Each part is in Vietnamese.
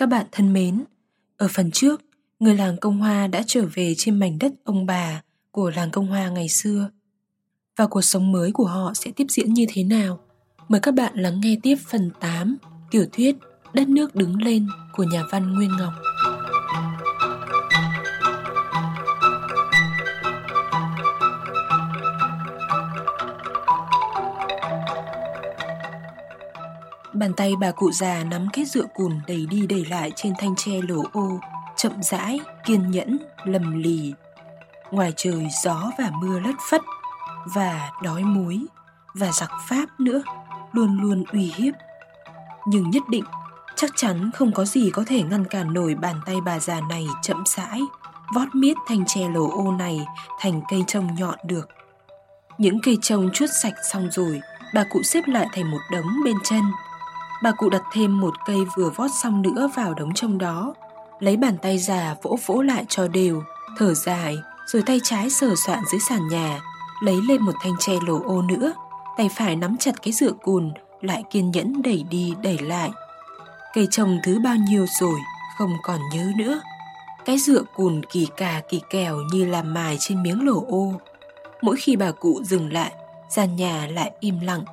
Các bạn thân mến, ở phần trước, người làng Công Hoa đã trở về trên mảnh đất ông bà của làng Công Hoa ngày xưa. Và cuộc sống mới của họ sẽ tiếp diễn như thế nào? Mời các bạn lắng nghe tiếp phần 8 tiểu thuyết Đất nước đứng lên của nhà văn Nguyên Ngọc. Bàn tay bà cụ già nắm cái dựa cùn đầy đi đầy lại trên thanh tre lỗ ô, chậm rãi, kiên nhẫn, lầm lì. Ngoài trời gió và mưa lất phất, và đói muối, và giặc Pháp nữa, luôn luôn uy hiếp. Nhưng nhất định, chắc chắn không có gì có thể ngăn cản nổi bàn tay bà già này chậm rãi, vót miết thanh tre lỗ ô này thành cây trồng nhọn được. Những cây trồng chuốt sạch xong rồi, bà cụ xếp lại thành một đống bên chân, bà cụ đặt thêm một cây vừa vót xong nữa vào đống trông đó, lấy bàn tay già vỗ vỗ lại cho đều, thở dài, rồi tay trái sờ soạn dưới sàn nhà, lấy lên một thanh tre lồ ô nữa, tay phải nắm chặt cái dựa cùn, lại kiên nhẫn đẩy đi đẩy lại. Cây trồng thứ bao nhiêu rồi, không còn nhớ nữa. Cái dựa cùn kỳ cà kỳ kèo như làm mài trên miếng lồ ô. Mỗi khi bà cụ dừng lại, gian nhà lại im lặng,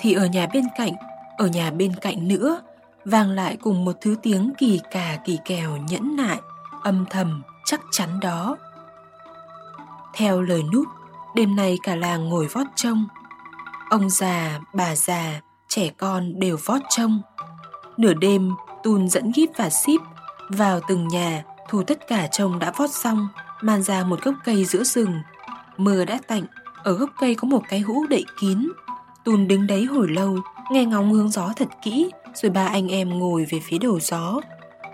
thì ở nhà bên cạnh ở nhà bên cạnh nữa, vang lại cùng một thứ tiếng kỳ cà kỳ kèo nhẫn nại, âm thầm chắc chắn đó. Theo lời nút đêm nay cả làng ngồi vót trông. Ông già, bà già, trẻ con đều vót trông. Nửa đêm tun dẫn gíp và ship vào từng nhà thu tất cả trông đã vót xong mang ra một gốc cây giữa rừng. Mưa đã tạnh, ở gốc cây có một cái hũ đậy kín. Tun đứng đấy hồi lâu nghe ngóng hướng gió thật kỹ, rồi ba anh em ngồi về phía đầu gió.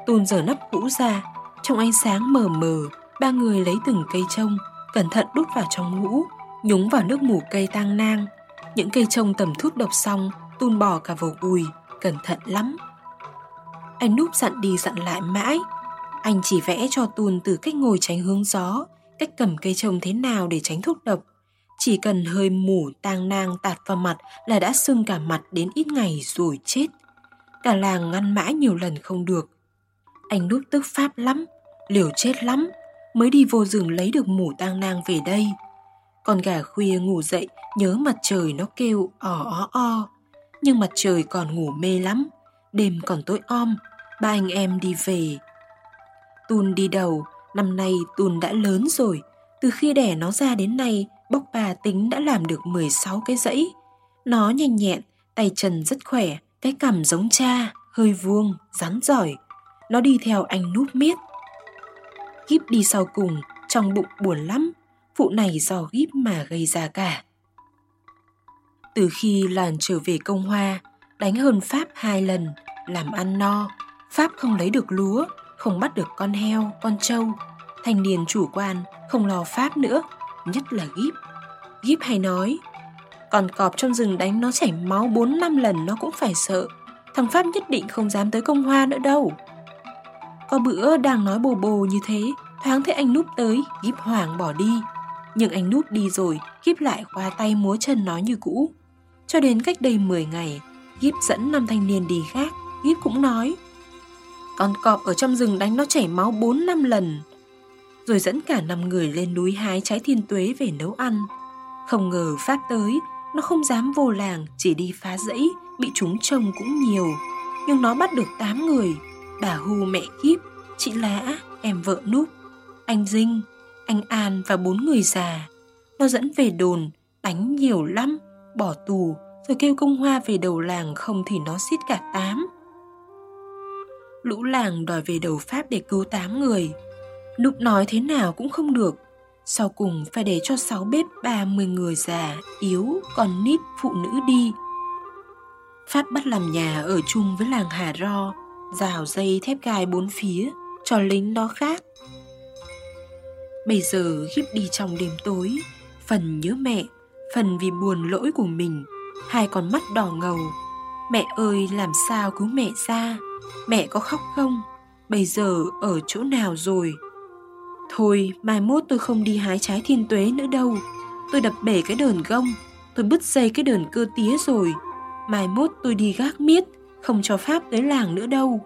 Tôn giờ nắp cũ ra, trong ánh sáng mờ mờ, ba người lấy từng cây trông, cẩn thận đút vào trong hũ, nhúng vào nước mù cây tang nang. Những cây trông tầm thuốc độc xong, Tôn bỏ cả vào gùi, cẩn thận lắm. Anh núp dặn đi dặn lại mãi, anh chỉ vẽ cho Tùn từ cách ngồi tránh hướng gió, cách cầm cây trông thế nào để tránh thuốc độc, chỉ cần hơi mủ tang nang tạt vào mặt là đã sưng cả mặt đến ít ngày rồi chết. Cả làng ngăn mãi nhiều lần không được. Anh đúc tức pháp lắm, liều chết lắm, mới đi vô rừng lấy được mủ tang nang về đây. Con gà khuya ngủ dậy nhớ mặt trời nó kêu ỏ ó o. Nhưng mặt trời còn ngủ mê lắm, đêm còn tối om, ba anh em đi về. Tùn đi đầu, năm nay Tùn đã lớn rồi, từ khi đẻ nó ra đến nay bốc bà tính đã làm được 16 cái dãy. Nó nhanh nhẹn, tay chân rất khỏe, cái cằm giống cha, hơi vuông, rắn giỏi. Nó đi theo anh núp miết. Gíp đi sau cùng, trong bụng buồn lắm, vụ này do gíp mà gây ra cả. Từ khi làn trở về công hoa, đánh hơn Pháp hai lần, làm ăn no, Pháp không lấy được lúa, không bắt được con heo, con trâu. Thanh niên chủ quan, không lo Pháp nữa, nhất là Gíp. Gíp hay nói, còn cọp trong rừng đánh nó chảy máu 4 năm lần nó cũng phải sợ. Thằng Pháp nhất định không dám tới công hoa nữa đâu. Có bữa đang nói bồ bồ như thế, thoáng thấy anh núp tới, Gíp hoảng bỏ đi. Nhưng anh núp đi rồi, Gíp lại khoa tay múa chân nói như cũ. Cho đến cách đây 10 ngày, Gíp dẫn năm thanh niên đi khác, Gíp cũng nói. Con cọp ở trong rừng đánh nó chảy máu 4 năm lần, rồi dẫn cả năm người lên núi hái trái thiên tuế về nấu ăn. Không ngờ phát tới, nó không dám vô làng, chỉ đi phá rẫy, bị chúng trông cũng nhiều. Nhưng nó bắt được 8 người, bà Hu mẹ Kíp, chị Lã, em vợ Núp, anh Dinh, anh An và bốn người già. Nó dẫn về đồn, đánh nhiều lắm, bỏ tù, rồi kêu công hoa về đầu làng không thì nó xiết cả tám. Lũ làng đòi về đầu Pháp để cứu tám người, Lúc nói thế nào cũng không được. Sau cùng phải để cho sáu bếp ba mươi người già, yếu, còn nít, phụ nữ đi. Phát bắt làm nhà ở chung với làng Hà Ro Rào dây thép gai bốn phía Cho lính đó khác. Bây giờ khiếp đi trong đêm tối Phần nhớ mẹ Phần vì buồn lỗi của mình Hai con mắt đỏ ngầu. Mẹ ơi làm sao cứu mẹ ra? Mẹ có khóc không? Bây giờ ở chỗ nào rồi? Thôi, mai mốt tôi không đi hái trái thiên tuế nữa đâu. Tôi đập bể cái đờn gông, tôi bứt dây cái đờn cơ tía rồi. Mai mốt tôi đi gác miết, không cho Pháp tới làng nữa đâu.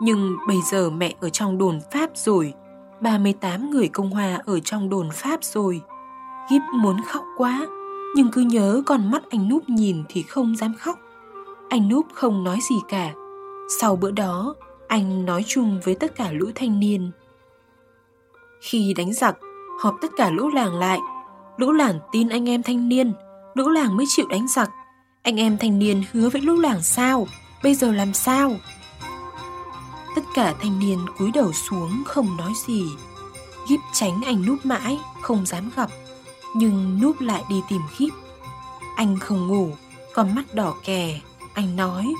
Nhưng bây giờ mẹ ở trong đồn Pháp rồi, 38 người Cộng Hòa ở trong đồn Pháp rồi. Gíp muốn khóc quá, nhưng cứ nhớ còn mắt anh Núp nhìn thì không dám khóc. Anh Núp không nói gì cả. Sau bữa đó, anh nói chung với tất cả lũ thanh niên. Khi đánh giặc, họp tất cả lũ làng lại. Lũ làng tin anh em thanh niên, lũ làng mới chịu đánh giặc. Anh em thanh niên hứa với lũ làng sao, bây giờ làm sao? Tất cả thanh niên cúi đầu xuống không nói gì. Gíp tránh anh núp mãi, không dám gặp. Nhưng núp lại đi tìm gíp. Anh không ngủ, con mắt đỏ kè. Anh nói.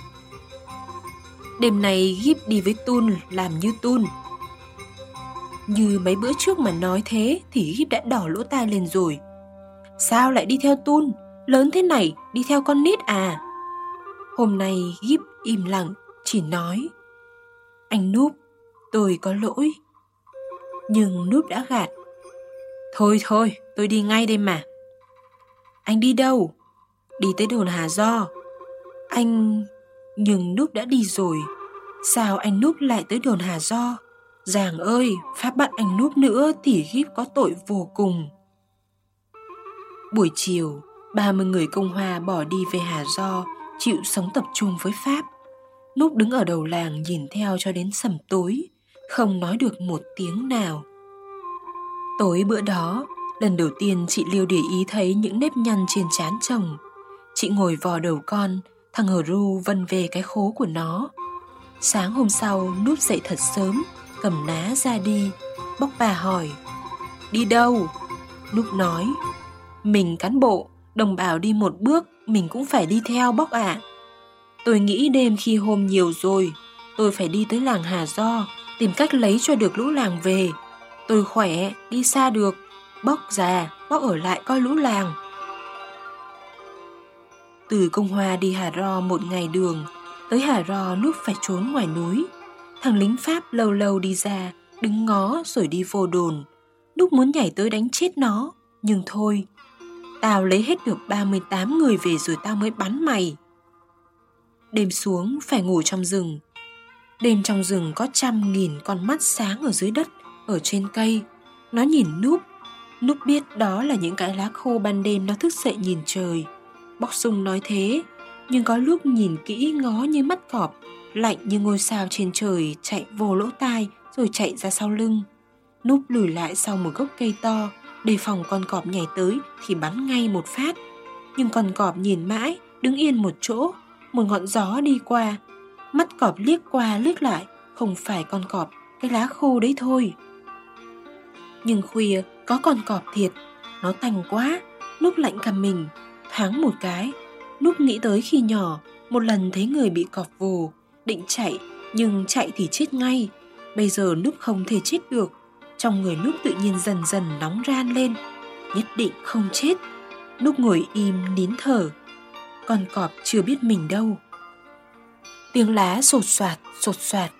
Đêm nay gíp đi với Tun làm như Tun. Như mấy bữa trước mà nói thế thì gíp đã đỏ lỗ tai lên rồi. Sao lại đi theo Tun? Lớn thế này, đi theo con nít à? Hôm nay gíp im lặng, chỉ nói anh Núp, tôi có lỗi. Nhưng Núp đã gạt. Thôi thôi, tôi đi ngay đây mà. Anh đi đâu? Đi tới đồn Hà Do. Anh... Nhưng Núp đã đi rồi. Sao anh Núp lại tới đồn Hà Do? Giàng ơi, pháp bắt anh Núp nữa thì gíp có tội vô cùng. Buổi chiều, 30 người công Hòa bỏ đi về Hà Do, chịu sống tập trung với Pháp. Núp đứng ở đầu làng nhìn theo cho đến sầm tối, không nói được một tiếng nào. Tối bữa đó, lần đầu tiên chị Liêu để ý thấy những nếp nhăn trên trán chồng. Chị ngồi vò đầu con, thằng hờ ru vân về cái khố của nó. Sáng hôm sau, Núp dậy thật sớm, cầm ná ra đi. Bóc bà hỏi, đi đâu? lúc nói, mình cán bộ, đồng bào đi một bước, mình cũng phải đi theo bóc ạ. À. Tôi nghĩ đêm khi hôm nhiều rồi, tôi phải đi tới làng Hà Do, tìm cách lấy cho được lũ làng về. Tôi khỏe, đi xa được, bóc già, bóc ở lại coi lũ làng. Từ công hoa đi Hà Ro một ngày đường, tới Hà Ro núp phải trốn ngoài núi. Thằng lính Pháp lâu lâu đi ra, đứng ngó rồi đi vô đồn. lúc muốn nhảy tới đánh chết nó, nhưng thôi. Tao lấy hết được 38 người về rồi tao mới bắn mày. Đêm xuống phải ngủ trong rừng. Đêm trong rừng có trăm nghìn con mắt sáng ở dưới đất, ở trên cây. Nó nhìn núp. Núp biết đó là những cái lá khô ban đêm nó thức dậy nhìn trời. Bóc sung nói thế, nhưng có lúc nhìn kỹ ngó như mắt cọp, lạnh như ngôi sao trên trời chạy vô lỗ tai rồi chạy ra sau lưng. Núp lùi lại sau một gốc cây to, đề phòng con cọp nhảy tới thì bắn ngay một phát. Nhưng con cọp nhìn mãi, đứng yên một chỗ, một ngọn gió đi qua. Mắt cọp liếc qua liếc lại không phải con cọp cái lá khô đấy thôi. Nhưng khuya có con cọp thiệt. Nó tành quá núp lạnh cả mình thoáng một cái. Núp nghĩ tới khi nhỏ một lần thấy người bị cọp vồ định chạy nhưng chạy thì chết ngay bây giờ núp không thể chết được trong người núp tự nhiên dần dần nóng ran lên nhất định không chết núp ngồi im nín thở con cọp chưa biết mình đâu. Tiếng lá sột soạt, sột soạt,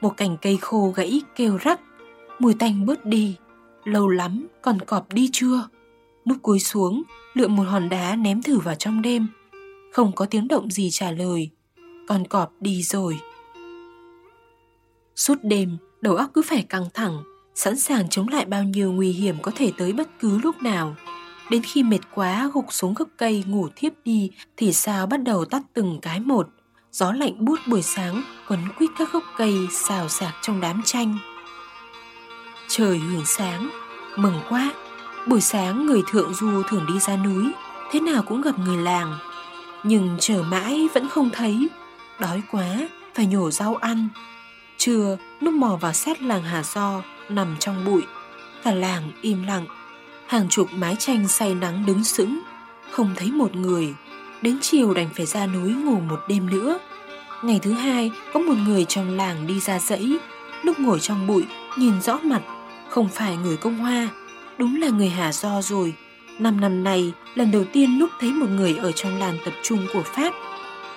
một cành cây khô gãy kêu rắc, mùi tanh bớt đi, lâu lắm con cọp đi chưa? Núp cúi xuống, lượm một hòn đá ném thử vào trong đêm. Không có tiếng động gì trả lời, con cọp đi rồi. Suốt đêm, đầu óc cứ phải căng thẳng, sẵn sàng chống lại bao nhiêu nguy hiểm có thể tới bất cứ lúc nào. Đến khi mệt quá gục xuống gốc cây ngủ thiếp đi thì sao bắt đầu tắt từng cái một. Gió lạnh bút buổi sáng quấn quýt các gốc cây xào xạc trong đám chanh. Trời hưởng sáng, mừng quá. Buổi sáng người thượng du thường đi ra núi, thế nào cũng gặp người làng. Nhưng chờ mãi vẫn không thấy, đói quá, phải nhổ rau ăn. Trưa, lúc mò vào xét làng Hà Do, nằm trong bụi, cả làng im lặng hàng chục mái tranh say nắng đứng sững, không thấy một người. Đến chiều đành phải ra núi ngủ một đêm nữa. Ngày thứ hai, có một người trong làng đi ra dãy, lúc ngồi trong bụi, nhìn rõ mặt, không phải người công hoa, đúng là người Hà Do rồi. Năm năm nay, lần đầu tiên lúc thấy một người ở trong làng tập trung của Pháp.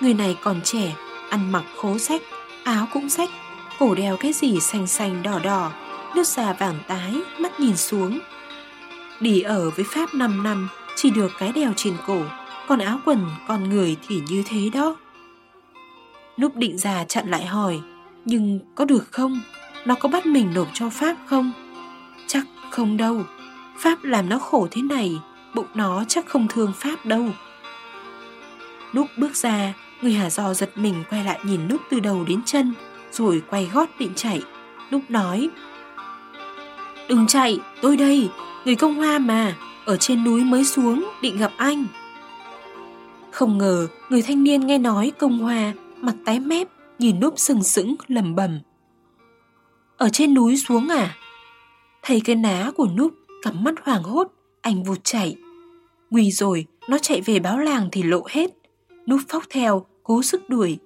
Người này còn trẻ, ăn mặc khố sách, áo cũng sách, cổ đeo cái gì xanh xanh đỏ đỏ, nước da vàng tái, mắt nhìn xuống, Đi ở với Pháp 5 năm chỉ được cái đeo trên cổ, còn áo quần con người thì như thế đó. Lúc định già chặn lại hỏi, Nhưng có được không? Nó có bắt mình nộp cho Pháp không? Chắc không đâu. Pháp làm nó khổ thế này, bụng nó chắc không thương Pháp đâu. Lúc bước ra, người Hà Do giật mình quay lại nhìn Núp từ đầu đến chân, rồi quay gót định chạy. Núp nói, Đừng chạy, tôi đây, người công hoa mà, ở trên núi mới xuống, định gặp anh. Không ngờ, người thanh niên nghe nói công hoa, mặt tái mép, nhìn núp sừng sững, lầm bầm. Ở trên núi xuống à? Thấy cái ná của núp, cắm mắt hoàng hốt, anh vụt chạy. Nguy rồi, nó chạy về báo làng thì lộ hết. Núp phóc theo, cố sức đuổi.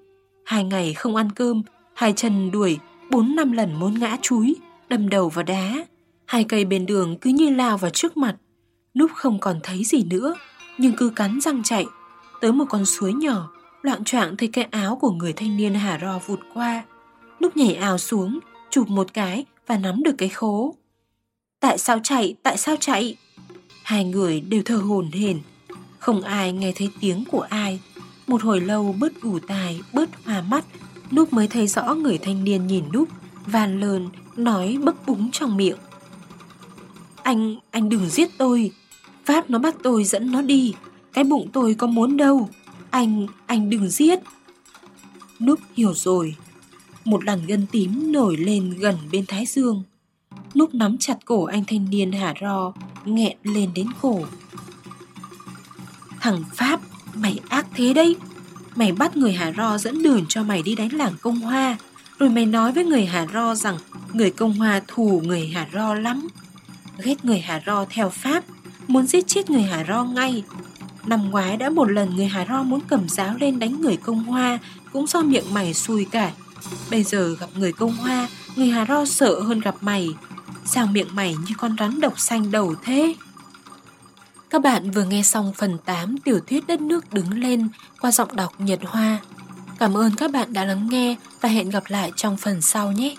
Hai ngày không ăn cơm, hai chân đuổi, bốn năm lần muốn ngã chúi, đâm đầu vào đá. Hai cây bên đường cứ như lao vào trước mặt. Núp không còn thấy gì nữa, nhưng cứ cắn răng chạy. Tới một con suối nhỏ, loạn choạng thấy cái áo của người thanh niên Hà Ro vụt qua. Núp nhảy ào xuống, chụp một cái và nắm được cái khố. Tại sao chạy, tại sao chạy? Hai người đều thờ hồn hển, không ai nghe thấy tiếng của ai. Một hồi lâu bớt ủ tài, bớt hòa mắt, Núp mới thấy rõ người thanh niên nhìn Núp, vàn lờn, nói bấp búng trong miệng. Anh, anh đừng giết tôi. Pháp nó bắt tôi dẫn nó đi. Cái bụng tôi có muốn đâu. Anh, anh đừng giết. Núp hiểu rồi. Một làn gân tím nổi lên gần bên thái dương. Núp nắm chặt cổ anh thanh niên hả ro, nghẹn lên đến cổ. Thằng Pháp, mày ác thế đấy. Mày bắt người Hà Ro dẫn đường cho mày đi đánh làng công hoa. Rồi mày nói với người Hà Ro rằng người công hoa thù người Hà Ro lắm ghét người Hà Ro theo Pháp, muốn giết chết người Hà Ro ngay. Năm ngoái đã một lần người Hà Ro muốn cầm giáo lên đánh người công hoa, cũng do miệng mày xui cả. Bây giờ gặp người công hoa, người Hà Ro sợ hơn gặp mày. Sao miệng mày như con rắn độc xanh đầu thế? Các bạn vừa nghe xong phần 8 tiểu thuyết Đất nước đứng lên qua giọng đọc Nhật Hoa. Cảm ơn các bạn đã lắng nghe và hẹn gặp lại trong phần sau nhé.